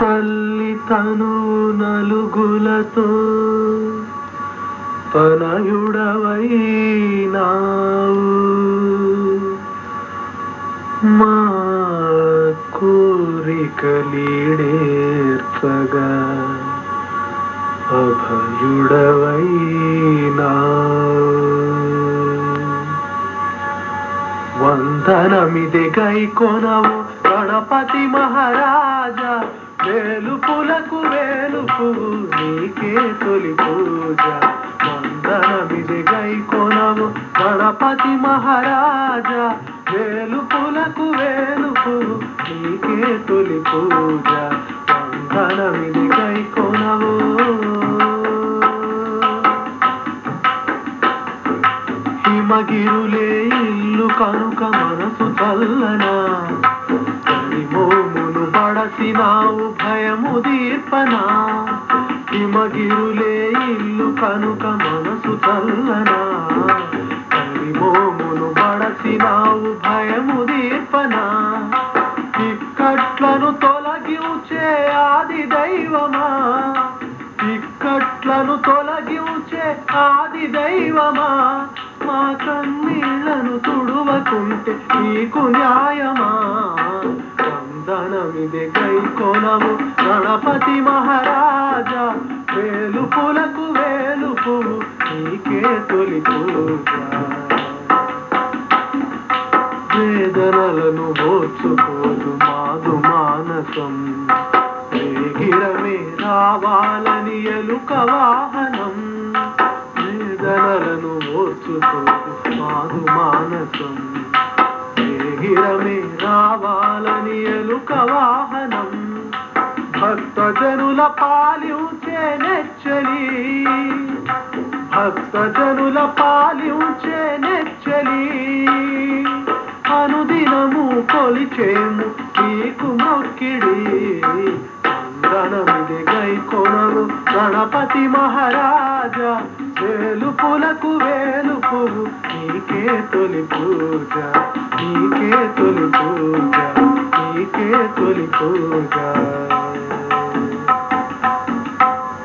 తల్లి తను నలుగులతో తనయుడవైనావు. మా కోరికలీడేర్చగా అభయుడవైనావు. వందనమిది గైకొనవు గణపతి మహారాజా. వేలుపులకు వేలుపు నీకే తొలి పూజ. వందనమిది గైకొనవు గణపతి మహారాజా. వేలుపులకు వేలుపు నీకే తొలి పూజ. వందనమిది గైకొనవు హిమగిరులే ఇల్లు కనుక మనసు చల్లన మోమును భయము దీర్పనా హిమగిరులే ఇల్లు కనుక మనసు చల్లనా. మోమును బడసినావు భయము దీర్పనా ఇక్కట్లను తొలగించే ఆది దైవమా ఇక్కట్లను తొలగించే ఆది దైవమా మా కన్నీళ్ళను తుడువకుంటే నీకు న్యాయమా. వందనమిది గైకొనము గణపతి మహారాజా. వేలుపులకు వేలుపు నీకే తొలి వేదనలను మోచుకోదు మాదు మానసం. వేగిరమే రావాలని ఎలుక వాహన. భక్తజనుల పాలించే నెచ్చలి. భక్తజనుల పాలించే నెచ్చలి. అనుదినము కొలిచేము నీకు మొక్కిడి అందనమిది గై కొనలు గణపతి మహారాజా. వేలుపులకు వేలుపు నీకే తొలి పూజ నీకే తొలి పూజ నీకే తొలి పూజ.